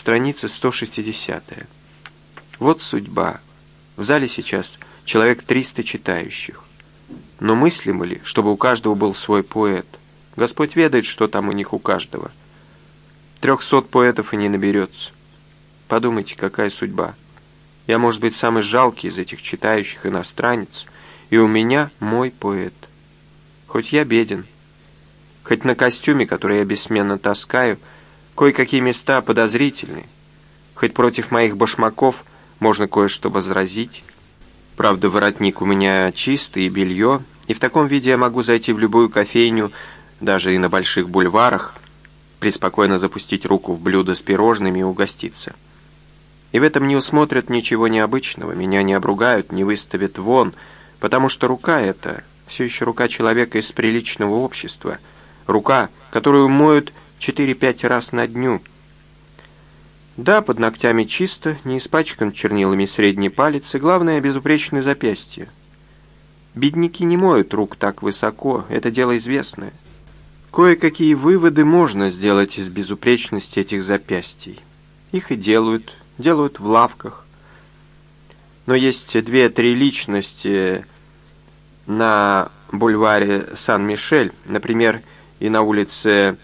Страница 160. Вот судьба. В зале сейчас человек 300 читающих. Но мыслимо ли, чтобы у каждого был свой поэт? Господь ведает, что там у них у каждого. Трехсот поэтов и не наберется. Подумайте, какая судьба. Я, может быть, самый жалкий из этих читающих иностранец, и у меня мой поэт. Хоть я беден, хоть на костюме, который я бессменно таскаю, кое-какие места подозрительны, хоть против моих башмаков можно кое-что возразить. Правда, воротник у меня чистый, и белье, и в таком виде я могу зайти в любую кофейню, даже и на больших бульварах, преспокойно запустить руку в блюдо с пирожными и угоститься. И в этом не усмотрят ничего необычного, меня не обругают, не выставят вон, потому что рука эта все еще рука человека из приличного общества, рука, которую моют 4-5 раз на дню. Да, под ногтями чисто, не испачкан чернилами средний палец, и главное, безупречное запястье. Бедняки не моют рук так высоко, это дело известное. Кое-какие выводы можно сделать из безупречности этих запястий. Их и делают, делают в лавках. Но есть две-три личности на бульваре Сан-Мишель, например, и на улице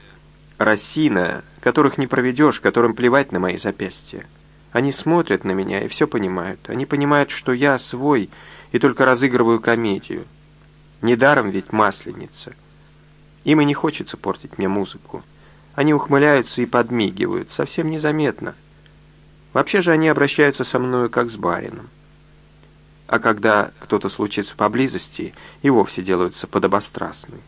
Рассина, которых не проведешь, которым плевать на мои запястья. Они смотрят на меня и все понимают. Они понимают, что я свой и только разыгрываю комедию. Недаром ведь масленица. Им и не хочется портить мне музыку. Они ухмыляются и подмигивают, совсем незаметно. Вообще же они обращаются со мною как с барином. А когда кто-то случится поблизости, и вовсе делаются подобострастны.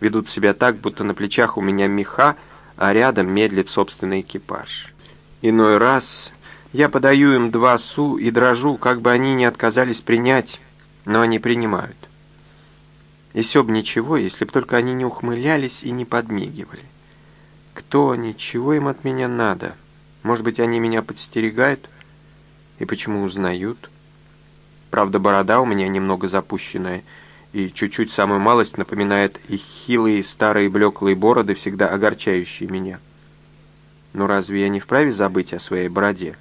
Ведут себя так, будто на плечах у меня меха, а рядом медлит собственный экипаж. Иной раз я подаю им два су и дрожу, как бы они не отказались принять, но они принимают. И все бы ничего, если бы только они не ухмылялись и не подмигивали. Кто они, чего им от меня надо? Может быть, они меня подстерегают? И почему узнают? Правда, борода у меня немного запущенная, и чуть-чуть самую малость напоминает их хилые старые блеклые бороды, всегда огорчающие меня. Но разве я не вправе забыть о своей бороде?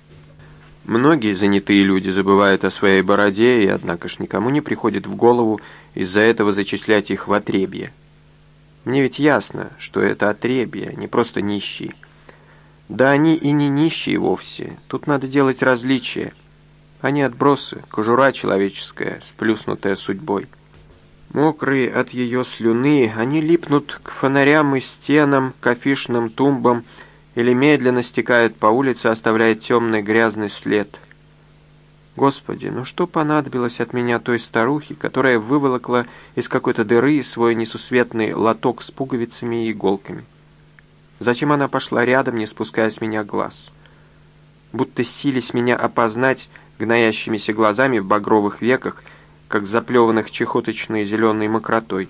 Многие занятые люди забывают о своей бороде, и однако ж никому не приходит в голову из-за этого зачислять их в отребье. Мне ведь ясно, что это отребье, не просто нищие. Да они и не нищие вовсе, тут надо делать различия. Они отбросы, кожура человеческая, сплюснутая судьбой. Мокрые от ее слюны, они липнут к фонарям и стенам, к афишным тумбам, или медленно стекают по улице, оставляя темный грязный след. Господи, ну что понадобилось от меня той старухе, которая выволокла из какой-то дыры свой несусветный лоток с пуговицами и иголками? Зачем она пошла рядом, не спуская с меня глаз? Будто сились меня опознать гноящимися глазами в багровых веках, как заплеванных чехоточной зеленой мокротой.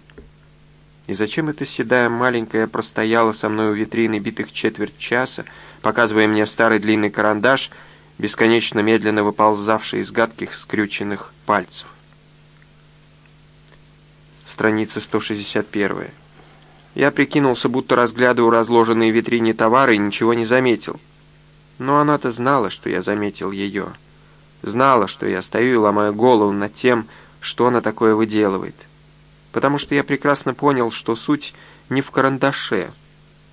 И зачем эта седая маленькая простояла со мной у витрины битых четверть часа, показывая мне старый длинный карандаш, бесконечно медленно выползавший из гадких скрюченных пальцев? Страница 161. Я прикинулся, будто разглядываю разложенные в витрине товары и ничего не заметил. Но она-то знала, что я заметил ее. Знала, что я стою и ломаю голову над тем, что она такое выделывает потому что я прекрасно понял, что суть не в карандаше.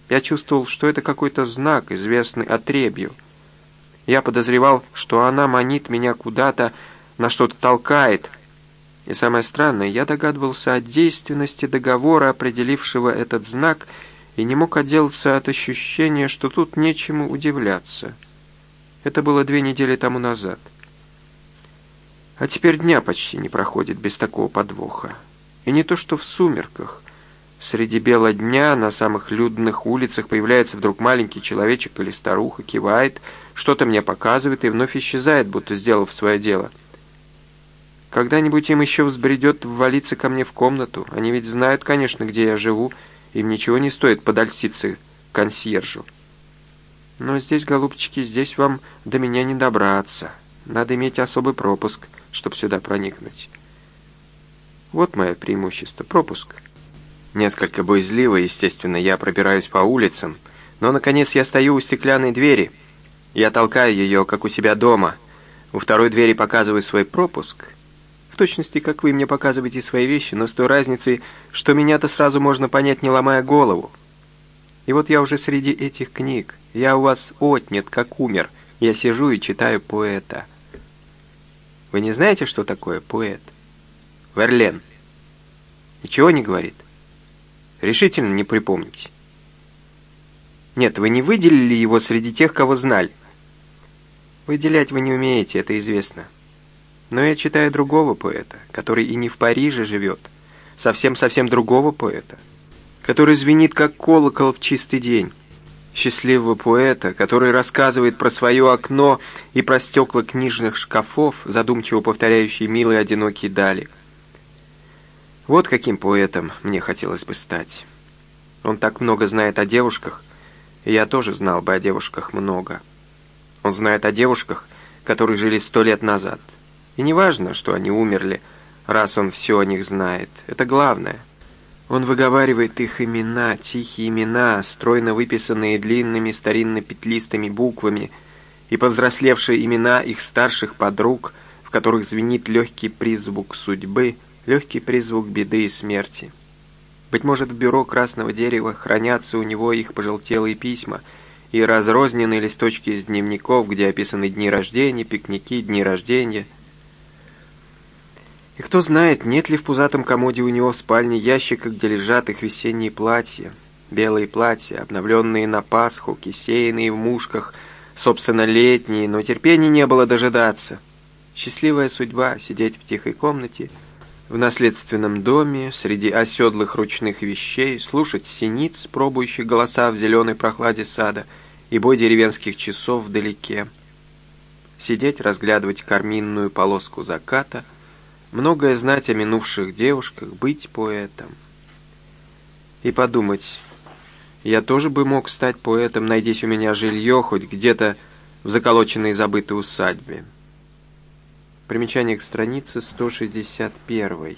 Я чувствовал, что это какой-то знак, известный отребью. Я подозревал, что она манит меня куда-то, на что-то толкает. И самое странное, я догадывался о действенности договора, определившего этот знак, и не мог отделаться от ощущения, что тут нечему удивляться. Это было две недели тому назад. А теперь дня почти не проходит без такого подвоха. И не то что в сумерках. Среди бела дня на самых людных улицах появляется вдруг маленький человечек или старуха, кивает, что-то мне показывает и вновь исчезает, будто сделав свое дело. Когда-нибудь им еще взбредет ввалиться ко мне в комнату. Они ведь знают, конечно, где я живу, им ничего не стоит подольститься консьержу. Но здесь, голубчики, здесь вам до меня не добраться. Надо иметь особый пропуск, чтобы сюда проникнуть». Вот мое преимущество, пропуск. Несколько боязливо, естественно, я пробираюсь по улицам, но, наконец, я стою у стеклянной двери. Я толкаю ее, как у себя дома. У второй двери показываю свой пропуск. В точности, как вы мне показываете свои вещи, но с той разницей, что меня-то сразу можно понять, не ломая голову. И вот я уже среди этих книг. Я у вас отнят, как умер. Я сижу и читаю поэта. Вы не знаете, что такое поэт? Верлен. Ничего не говорит? Решительно не припомните. Нет, вы не выделили его среди тех, кого знали. Выделять вы не умеете, это известно. Но я читаю другого поэта, который и не в Париже живет. Совсем-совсем другого поэта, который звенит как колокол в чистый день. Счастливого поэта, который рассказывает про свое окно и про стекла книжных шкафов, задумчиво повторяющие милые одинокие дали. Вот каким поэтом мне хотелось бы стать. Он так много знает о девушках, и я тоже знал бы о девушках много. Он знает о девушках, которые жили сто лет назад. И не важно, что они умерли, раз он все о них знает. Это главное. Он выговаривает их имена, тихие имена, стройно выписанные длинными старинно-петлистыми буквами, и повзрослевшие имена их старших подруг, в которых звенит легкий призвук судьбы, легкий призвук беды и смерти. Быть может, в бюро красного дерева хранятся у него их пожелтелые письма и разрозненные листочки из дневников, где описаны дни рождения, пикники, дни рождения. И кто знает, нет ли в пузатом комоде у него в спальне ящика, где лежат их весенние платья, белые платья, обновленные на Пасху, кисейные в мушках, собственно, летние, но терпения не было дожидаться. Счастливая судьба — сидеть в тихой комнате — в наследственном доме, среди оседлых ручных вещей, слушать синиц, пробующих голоса в зеленой прохладе сада, и бой деревенских часов вдалеке. Сидеть, разглядывать карминную полоску заката, многое знать о минувших девушках, быть поэтом. И подумать, я тоже бы мог стать поэтом, найдись у меня жилье хоть где-то в заколоченной забытой усадьбе. Примечание к странице 161.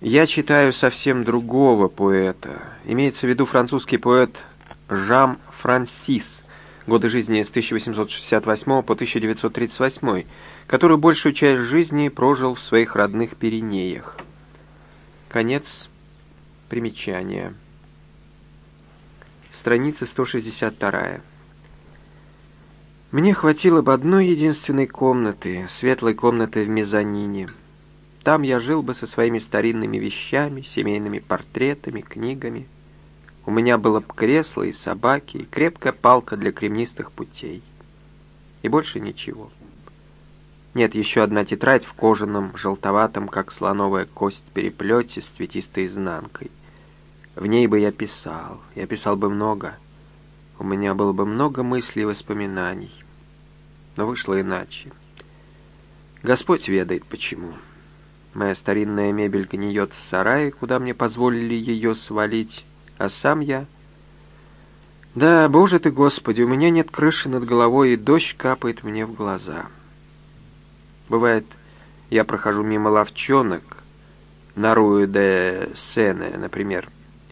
Я читаю совсем другого поэта. Имеется в виду французский поэт Жам Франсис, годы жизни с 1868 по 1938, который большую часть жизни прожил в своих родных Пиренеях. Конец примечания. Страница 162. Мне хватило бы одной единственной комнаты, светлой комнаты в мезонине. Там я жил бы со своими старинными вещами, семейными портретами, книгами. У меня было бы кресло и собаки, и крепкая палка для кремнистых путей. И больше ничего. Нет, еще одна тетрадь в кожаном, желтоватом, как слоновая кость, переплете с цветистой изнанкой. В ней бы я писал, я писал бы много — у меня было бы много мыслей и воспоминаний. Но вышло иначе. Господь ведает почему. Моя старинная мебель гниет в сарае, куда мне позволили ее свалить, а сам я... Да, боже ты, Господи, у меня нет крыши над головой, и дождь капает мне в глаза. Бывает, я прохожу мимо ловчонок, на Рую де Сене, например,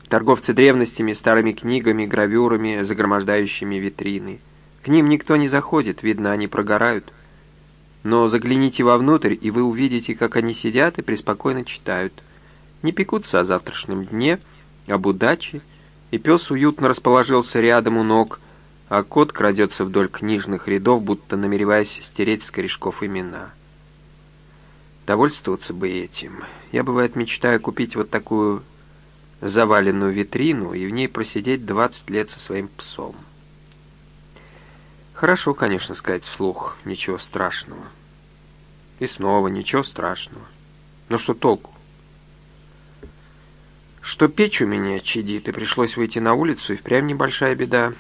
торговцы древностями, старыми книгами, гравюрами, загромождающими витрины. К ним никто не заходит, видно, они прогорают. Но загляните вовнутрь, и вы увидите, как они сидят и преспокойно читают. Не пекутся о завтрашнем дне, об удаче, и пес уютно расположился рядом у ног, а кот крадется вдоль книжных рядов, будто намереваясь стереть с корешков имена. Довольствоваться бы этим. Я, бывает, мечтаю купить вот такую заваленную витрину и в ней просидеть 20 лет со своим псом. Хорошо, конечно, сказать вслух, ничего страшного. И снова ничего страшного. Но что толку? Что печь у меня чадит, и пришлось выйти на улицу, и впрямь небольшая беда.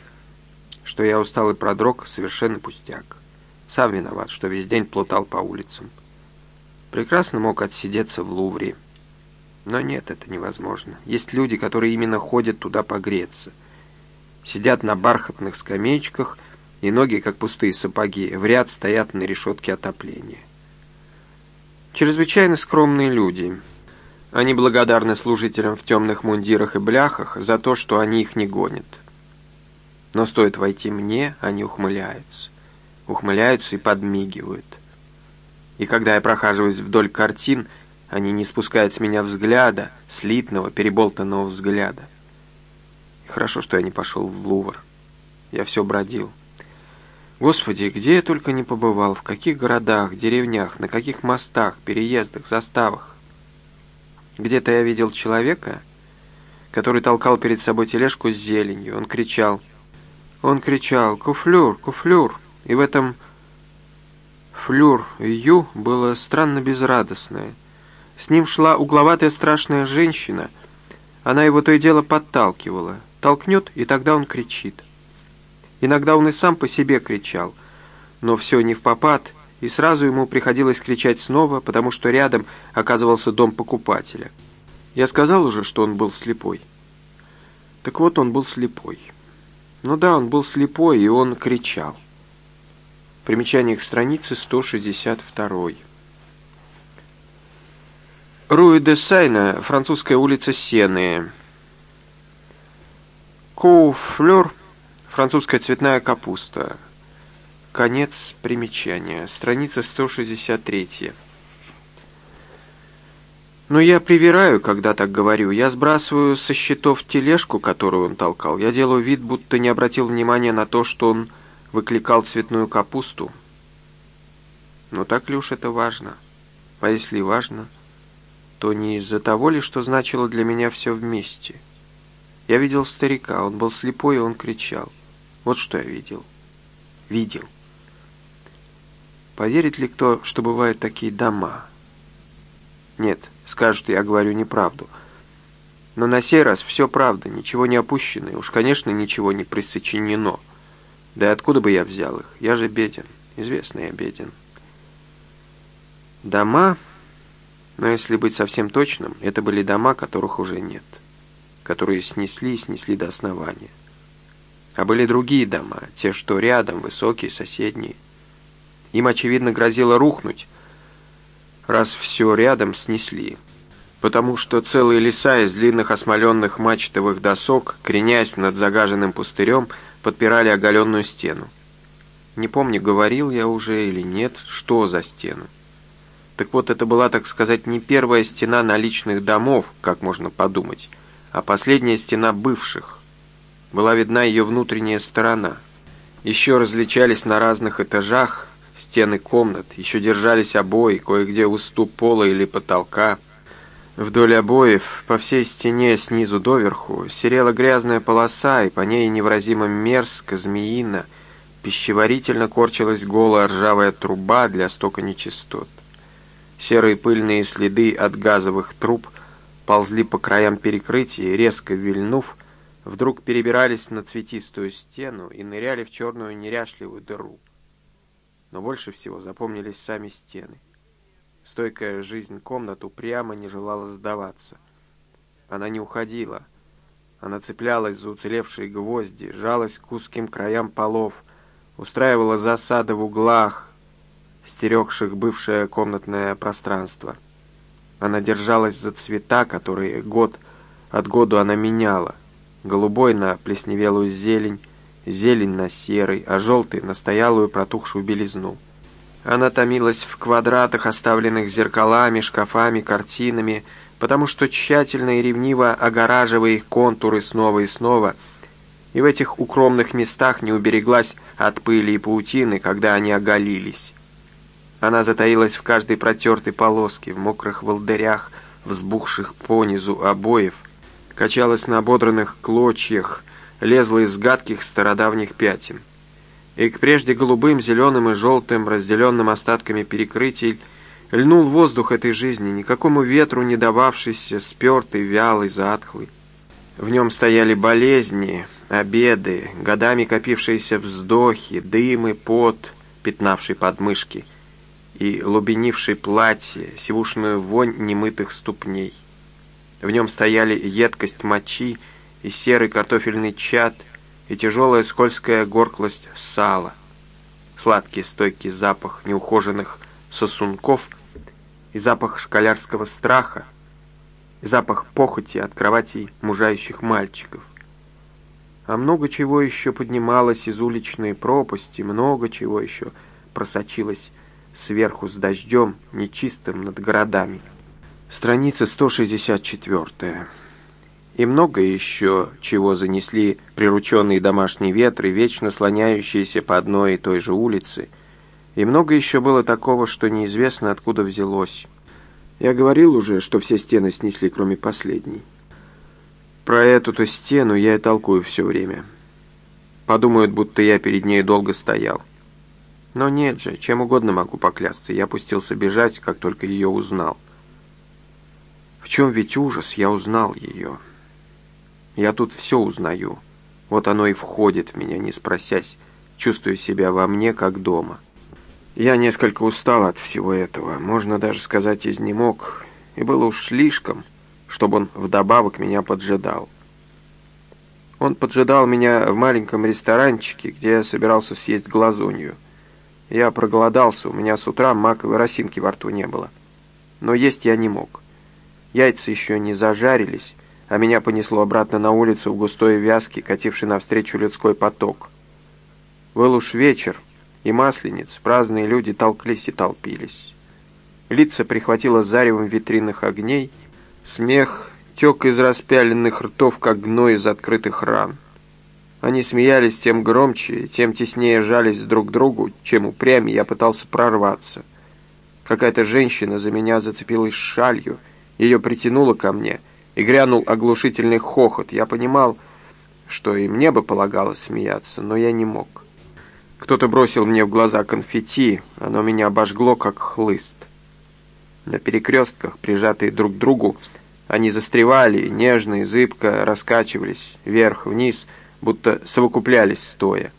Что я устал и продрог, совершенно пустяк. Сам виноват, что весь день плутал по улицам. Прекрасно мог отсидеться в Лувре. Но нет, это невозможно. Есть люди, которые именно ходят туда погреться. Сидят на бархатных скамеечках, и ноги, как пустые сапоги, в ряд стоят на решетке отопления. Чрезвычайно скромные люди. Они благодарны служителям в темных мундирах и бляхах за то, что они их не гонят. Но стоит войти мне, они ухмыляются. Ухмыляются и подмигивают. И когда я прохаживаюсь вдоль картин, они не спускают с меня взгляда, слитного, переболтанного взгляда. И хорошо, что я не пошел в Лувр. Я все бродил. Господи, где я только не побывал, в каких городах, деревнях, на каких мостах, переездах, заставах. Где-то я видел человека, который толкал перед собой тележку с зеленью. Он кричал. Он кричал «Куфлюр! Куфлюр!» И в этом флюр «ю» было странно безрадостное. С ним шла угловатая страшная женщина. Она его то и дело подталкивала. Толкнет, и тогда он кричит. Иногда он и сам по себе кричал, но все не в попад, и сразу ему приходилось кричать снова, потому что рядом оказывался дом покупателя. Я сказал уже, что он был слепой. Так вот, он был слепой. Ну да, он был слепой, и он кричал. Примечание к странице 162. Руи де Сайна, французская улица Сены. Коуфлер – Французская цветная капуста. Конец примечания. Страница 163. Но я привираю, когда так говорю. Я сбрасываю со счетов тележку, которую он толкал. Я делаю вид, будто не обратил внимания на то, что он выкликал цветную капусту. Но так ли уж это важно? А если важно, то не из-за того ли, что значило для меня все вместе. Я видел старика, он был слепой, и он кричал. Вот что я видел. Видел. Поверит ли кто, что бывают такие дома? Нет, скажут, я говорю неправду. Но на сей раз все правда, ничего не опущено, и уж, конечно, ничего не присочинено. Да и откуда бы я взял их? Я же беден, известно я беден. Дома, но если быть совсем точным, это были дома, которых уже нет, которые снесли и снесли до основания. А были другие дома, те, что рядом, высокие, соседние. Им, очевидно, грозило рухнуть, раз все рядом снесли. Потому что целые леса из длинных осмоленных мачтовых досок, кренясь над загаженным пустырем, подпирали оголенную стену. Не помню, говорил я уже или нет, что за стену. Так вот, это была, так сказать, не первая стена наличных домов, как можно подумать, а последняя стена бывших, была видна ее внутренняя сторона. Еще различались на разных этажах стены комнат, еще держались обои, кое-где уступ пола или потолка. Вдоль обоев, по всей стене снизу доверху, серела грязная полоса, и по ней невразимо мерзко, змеино, пищеварительно корчилась голая ржавая труба для стока нечистот. Серые пыльные следы от газовых труб ползли по краям перекрытия, резко вильнув, вдруг перебирались на цветистую стену и ныряли в черную неряшливую дыру. Но больше всего запомнились сами стены. Стойкая жизнь комнат упрямо не желала сдаваться. Она не уходила. Она цеплялась за уцелевшие гвозди, жалась к узким краям полов, устраивала засады в углах, стерегших бывшее комнатное пространство. Она держалась за цвета, которые год от года она меняла — голубой на плесневелую зелень, зелень на серый, а желтый на стоялую протухшую белизну. Она томилась в квадратах, оставленных зеркалами, шкафами, картинами, потому что тщательно и ревниво огораживая их контуры снова и снова, и в этих укромных местах не убереглась от пыли и паутины, когда они оголились. Она затаилась в каждой протертой полоске, в мокрых волдырях, взбухших понизу обоев, качалась на ободранных клочьях, лезла из гадких стародавних пятен. И к прежде голубым, зеленым и желтым, разделенным остатками перекрытий, льнул воздух этой жизни, никакому ветру не дававшийся, спертый, вялый, затхлый. В нем стояли болезни, обеды, годами копившиеся вздохи, дым и пот, пятнавший подмышки, и лубенивший платье, сивушную вонь немытых ступней. В нем стояли едкость мочи и серый картофельный чад, и тяжелая скользкая горклость сала, сладкий стойкий запах неухоженных сосунков и запах школярского страха, и запах похоти от кроватей мужающих мальчиков. А много чего еще поднималось из уличной пропасти, много чего еще просочилось сверху с дождем, нечистым над городами. Страница 164. И много еще чего занесли прирученные домашние ветры, вечно слоняющиеся по одной и той же улице. И много еще было такого, что неизвестно откуда взялось. Я говорил уже, что все стены снесли, кроме последней. Про эту-то стену я и толкую все время. Подумают, будто я перед ней долго стоял. Но нет же, чем угодно могу поклясться. Я пустился бежать, как только ее узнал. В чем ведь ужас, я узнал ее. Я тут все узнаю. Вот оно и входит в меня, не спросясь. Чувствую себя во мне, как дома. Я несколько устал от всего этого, можно даже сказать, изнемог. И было уж слишком, чтобы он вдобавок меня поджидал. Он поджидал меня в маленьком ресторанчике, где я собирался съесть глазунью. Я проголодался, у меня с утра маковой росинки во рту не было. Но есть я не мог. Яйца еще не зажарились, а меня понесло обратно на улицу в густой вязке, кативший навстречу людской поток. Был уж вечер, и маслениц, праздные люди толклись и толпились. Лица прихватило заревом витринных огней, смех тек из распяленных ртов, как гной из открытых ран. Они смеялись тем громче, тем теснее жались друг к другу, чем упрямее я пытался прорваться. Какая-то женщина за меня зацепилась шалью, ее притянуло ко мне, и грянул оглушительный хохот. Я понимал, что и мне бы полагалось смеяться, но я не мог. Кто-то бросил мне в глаза конфетти, оно меня обожгло, как хлыст. На перекрестках, прижатые друг к другу, они застревали, нежно и зыбко раскачивались вверх-вниз, будто совокуплялись стоя.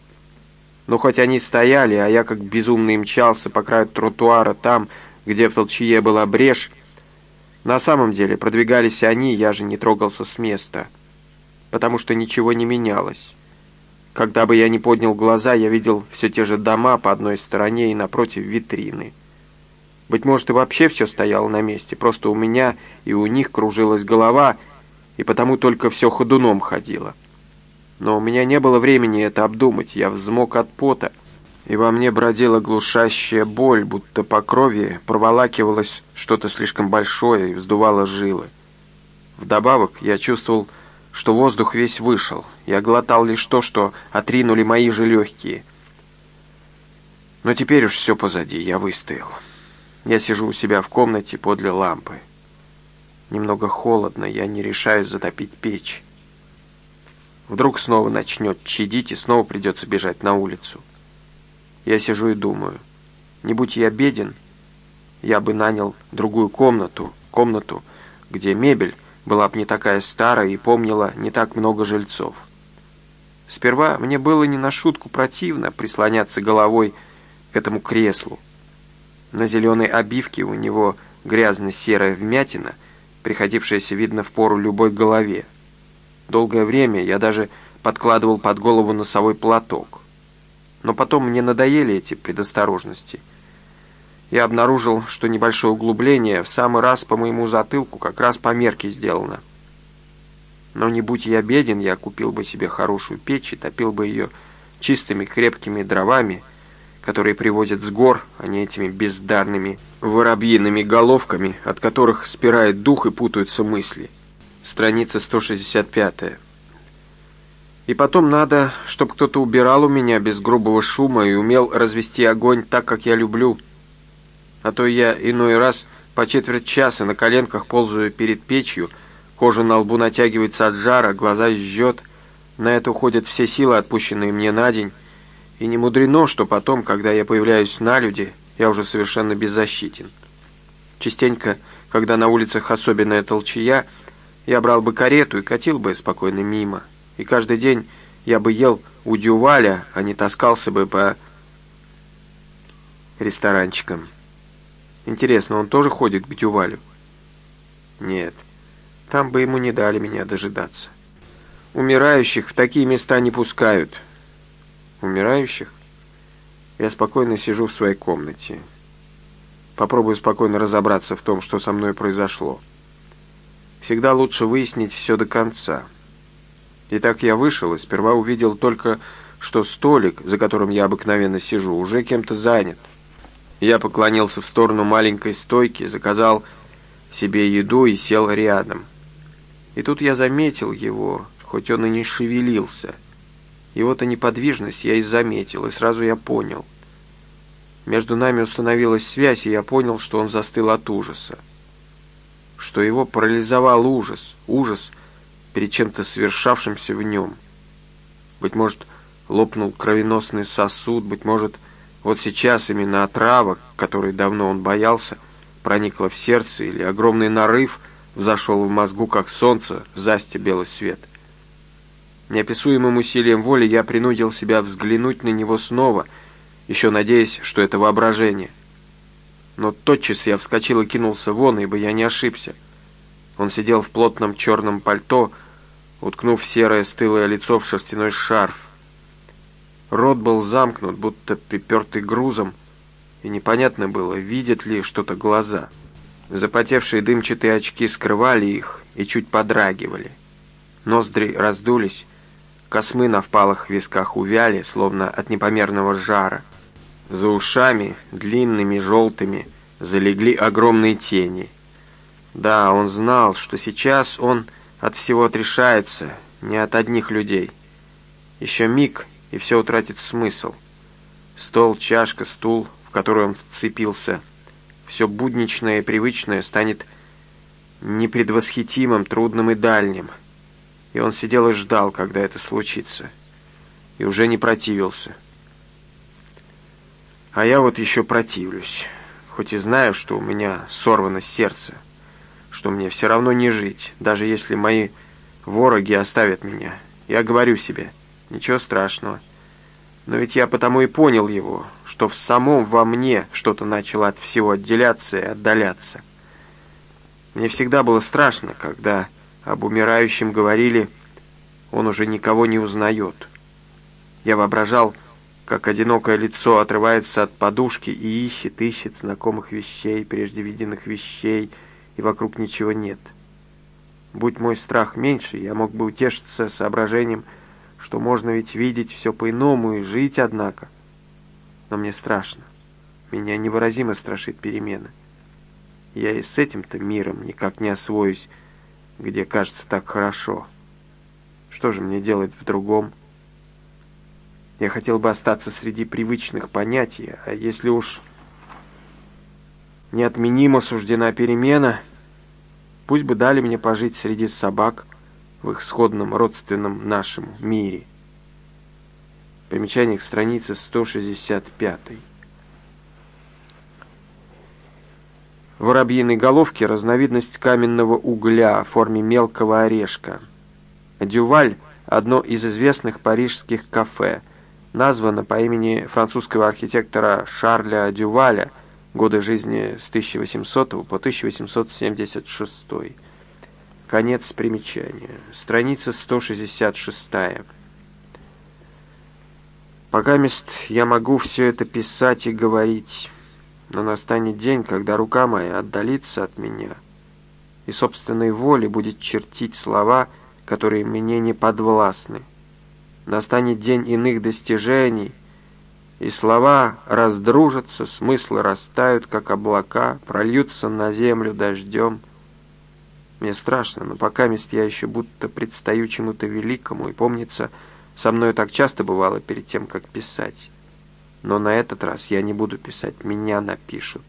Но хоть они стояли, а я как безумный мчался по краю тротуара там, где в толчье была брешь, на самом деле продвигались они, я же не трогался с места, потому что ничего не менялось. Когда бы я не поднял глаза, я видел все те же дома по одной стороне и напротив витрины. Быть может, и вообще все стояло на месте, просто у меня и у них кружилась голова, и потому только все ходуном ходило. Но у меня не было времени это обдумать, я взмок от пота, и во мне бродила глушащая боль, будто по крови проволакивалось что-то слишком большое и вздувало жилы. Вдобавок я чувствовал, что воздух весь вышел. Я глотал лишь то, что отринули мои же легкие. Но теперь уж все позади, я выстоял. Я сижу у себя в комнате подле лампы. Немного холодно, я не решаюсь затопить печь. Вдруг снова начнет чадить, и снова придется бежать на улицу. Я сижу и думаю, не будь я беден, я бы нанял другую комнату, комнату, где мебель была бы не такая старая и помнила не так много жильцов. Сперва мне было не на шутку противно прислоняться головой к этому креслу. На зеленой обивке у него грязно-серая вмятина, приходившаяся, видно, в пору любой голове. Долгое время я даже подкладывал под голову носовой платок. Но потом мне надоели эти предосторожности. Я обнаружил, что небольшое углубление в самый раз по моему затылку как раз по мерке сделано. Но не будь я беден, я купил бы себе хорошую печь и топил бы ее чистыми крепкими дровами, которые привозят с гор, а не этими бездарными воробьиными головками, от которых спирает дух и путаются мысли страница 165. И потом надо, чтобы кто-то убирал у меня без грубого шума и умел развести огонь так, как я люблю. А то я иной раз по четверть часа на коленках ползаю перед печью, кожа на лбу натягивается от жара, глаза жжет. На это уходят все силы, отпущенные мне на день. И не мудрено, что потом, когда я появляюсь на люди, я уже совершенно беззащитен. Частенько, когда на улицах особенная толчая, я брал бы карету и катил бы спокойно мимо. И каждый день я бы ел у Дюваля, а не таскался бы по ресторанчикам. Интересно, он тоже ходит к Дювалю? Нет, там бы ему не дали меня дожидаться. Умирающих в такие места не пускают. Умирающих? Я спокойно сижу в своей комнате. Попробую спокойно разобраться в том, что со мной произошло. Всегда лучше выяснить все до конца. И так я вышел и сперва увидел только, что столик, за которым я обыкновенно сижу, уже кем-то занят. Я поклонился в сторону маленькой стойки, заказал себе еду и сел рядом. И тут я заметил его, хоть он и не шевелился. Его-то неподвижность я и заметил, и сразу я понял. Между нами установилась связь, и я понял, что он застыл от ужаса. Что его парализовал ужас, ужас перед чем-то совершавшимся в нем. Быть может, лопнул кровеносный сосуд, быть может, вот сейчас именно отрава, которой давно он боялся, проникла в сердце, или огромный нарыв взошел в мозгу, как солнце, в засте белый свет. Неописуемым усилием воли я принудил себя взглянуть на него снова, еще надеясь, что это воображение. Но тотчас я вскочил и кинулся вон, ибо я не ошибся. Он сидел в плотном черном пальто, уткнув серое стылое лицо в шерстяной шарф. Рот был замкнут, будто припертый грузом, и непонятно было, видят ли что-то глаза. Запотевшие дымчатые очки скрывали их и чуть подрагивали. Ноздри раздулись, космы на впалых висках увяли, словно от непомерного жара. За ушами, длинными, желтыми, залегли огромные тени. Да, он знал, что сейчас он от всего отрешается, не от одних людей. Еще миг, и все утратит смысл. Стол, чашка, стул, в который он вцепился. Все будничное и привычное станет непредвосхитимым, трудным и дальним. И он сидел и ждал, когда это случится. И уже не противился. А я вот еще противлюсь. Хоть и знаю, что у меня сорвано сердце. Что мне все равно не жить, даже если мои вороги оставят меня. Я говорю себе — Ничего страшного. Но ведь я потому и понял его, что в самом во мне что-то начало от всего отделяться и отдаляться. Мне всегда было страшно, когда об умирающем говорили, он уже никого не узнает. Я воображал, как одинокое лицо отрывается от подушки и ищет, ищет знакомых вещей, прежде виденных вещей, и вокруг ничего нет. Будь мой страх меньше, я мог бы утешиться соображением, что можно ведь видеть все по-иному и жить, однако. Но мне страшно. Меня невыразимо страшит перемена. Я и с этим-то миром никак не освоюсь, где кажется так хорошо. Что же мне делать в другом? Я хотел бы остаться среди привычных понятий, а если уж неотменимо суждена перемена, пусть бы дали мне пожить среди собак, в их сходном родственном нашему мире. Примечание к странице 165. Воробьиной головки – разновидность каменного угля в форме мелкого орешка. Дюваль – одно из известных парижских кафе, названо по имени французского архитектора Шарля Дюваля, годы жизни с 1800 по 1876 Конец примечания. Страница 166. Пока мест я могу все это писать и говорить, но настанет день, когда рука моя отдалится от меня, и собственной воле будет чертить слова, которые мне не подвластны. Настанет день иных достижений, и слова раздружатся, смыслы растают, как облака, прольются на землю дождем — мне страшно, но пока мест я еще будто предстаю чему-то великому, и помнится, со мною так часто бывало перед тем, как писать. Но на этот раз я не буду писать, меня напишут.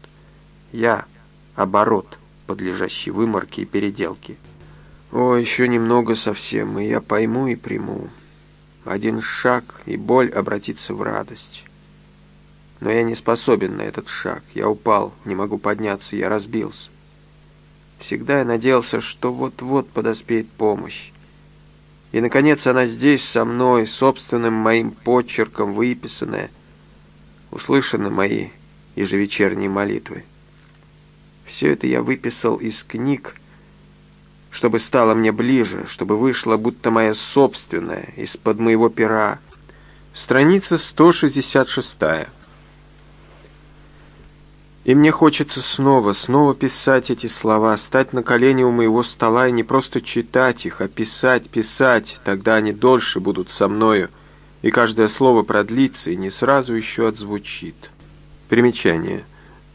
Я — оборот, подлежащий выморке и переделке. О, еще немного совсем, и я пойму и приму. Один шаг, и боль обратится в радость. Но я не способен на этот шаг. Я упал, не могу подняться, я разбился. Всегда я надеялся, что вот-вот подоспеет помощь. И, наконец, она здесь со мной, собственным моим почерком выписанная. Услышаны мои ежевечерние молитвы. Все это я выписал из книг, чтобы стало мне ближе, чтобы вышло будто моя собственная, из-под моего пера. Страница 166. И мне хочется снова, снова писать эти слова, стать на колени у моего стола и не просто читать их, а писать, писать, тогда они дольше будут со мною, и каждое слово продлится и не сразу еще отзвучит. Примечание.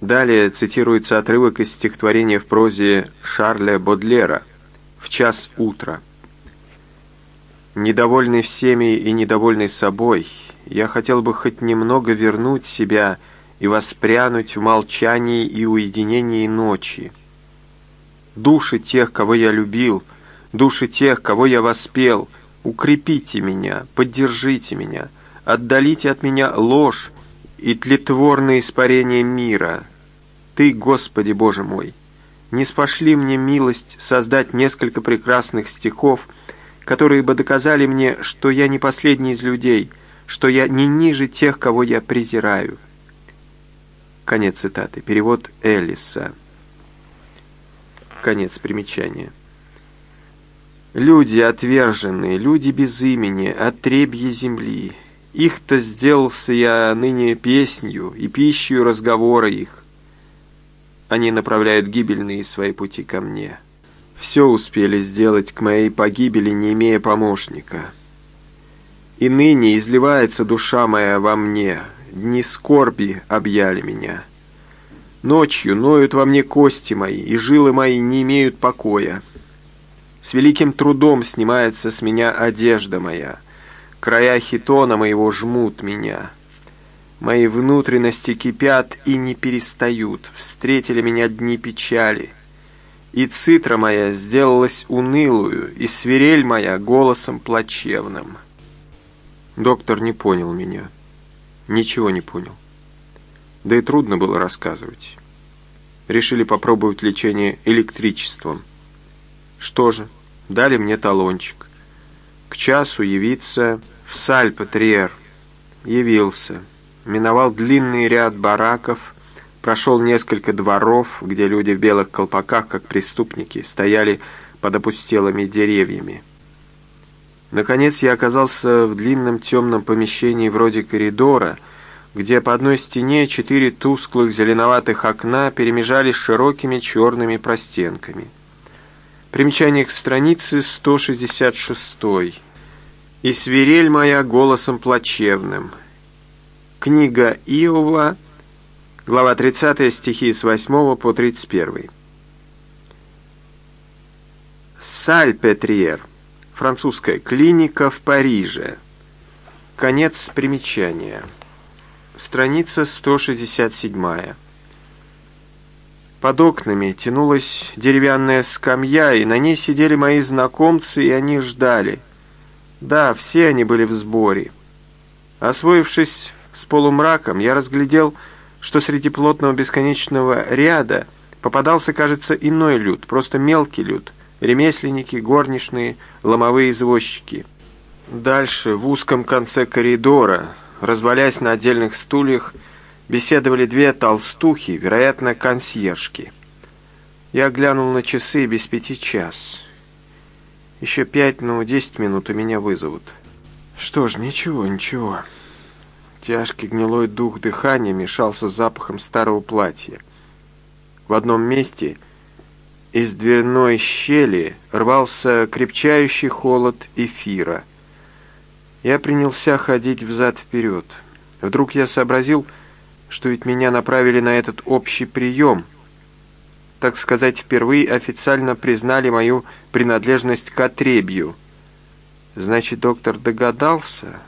Далее цитируется отрывок из стихотворения в прозе Шарля Бодлера «В час утра». Недовольный всеми и недовольный собой, я хотел бы хоть немного вернуть себя и воспрянуть в молчании и уединении ночи. Души тех, кого я любил, души тех, кого я воспел, укрепите меня, поддержите меня, отдалите от меня ложь и тлетворные испарения мира. Ты, Господи Боже мой, не спошли мне милость создать несколько прекрасных стихов, которые бы доказали мне, что я не последний из людей, что я не ниже тех, кого я презираю. Конец цитаты. Перевод Эллиса. Конец примечания. Люди отверженные, люди без имени, отребье земли. Их-то сделался я ныне песнью и пищей разговора их. Они направляют гибельные свои пути ко мне. Все успели сделать к моей погибели, не имея помощника. И ныне изливается душа моя во мне, Дни скорби объяли меня. Ночью ноют во мне кости мои, и жилы мои не имеют покоя. С великим трудом снимается с меня одежда моя. Края хитона моего жмут меня. Мои внутренности кипят и не перестают. Встретили меня дни печали. И цитра моя сделалась унылую, и свирель моя голосом плачевным. Доктор не понял меня. Ничего не понял. Да и трудно было рассказывать. Решили попробовать лечение электричеством. Что же, дали мне талончик. К часу явиться в Сальпе-Триер. Явился. Миновал длинный ряд бараков, прошел несколько дворов, где люди в белых колпаках, как преступники, стояли под опустелыми деревьями. Наконец я оказался в длинном темном помещении вроде коридора, где по одной стене четыре тусклых зеленоватых окна перемежались широкими черными простенками. Примечание к странице 166. «И свирель моя голосом плачевным». Книга Иова, глава 30, стихи с 8 по 31. Сальпетриер французская клиника в Париже. Конец примечания. Страница 167. Под окнами тянулась деревянная скамья, и на ней сидели мои знакомцы, и они ждали. Да, все они были в сборе. Освоившись с полумраком, я разглядел, что среди плотного бесконечного ряда попадался, кажется, иной люд, просто мелкий люд — ремесленники, горничные, ломовые извозчики. Дальше, в узком конце коридора, развалясь на отдельных стульях, беседовали две толстухи, вероятно, консьержки. Я глянул на часы без пяти час. Еще пять, ну, десять минут у меня вызовут. Что ж, ничего, ничего. Тяжкий гнилой дух дыхания мешался с запахом старого платья. В одном месте — из дверной щели рвался крепчающий холод эфира. Я принялся ходить взад-вперед. Вдруг я сообразил, что ведь меня направили на этот общий прием. Так сказать, впервые официально признали мою принадлежность к отребью. Значит, доктор догадался,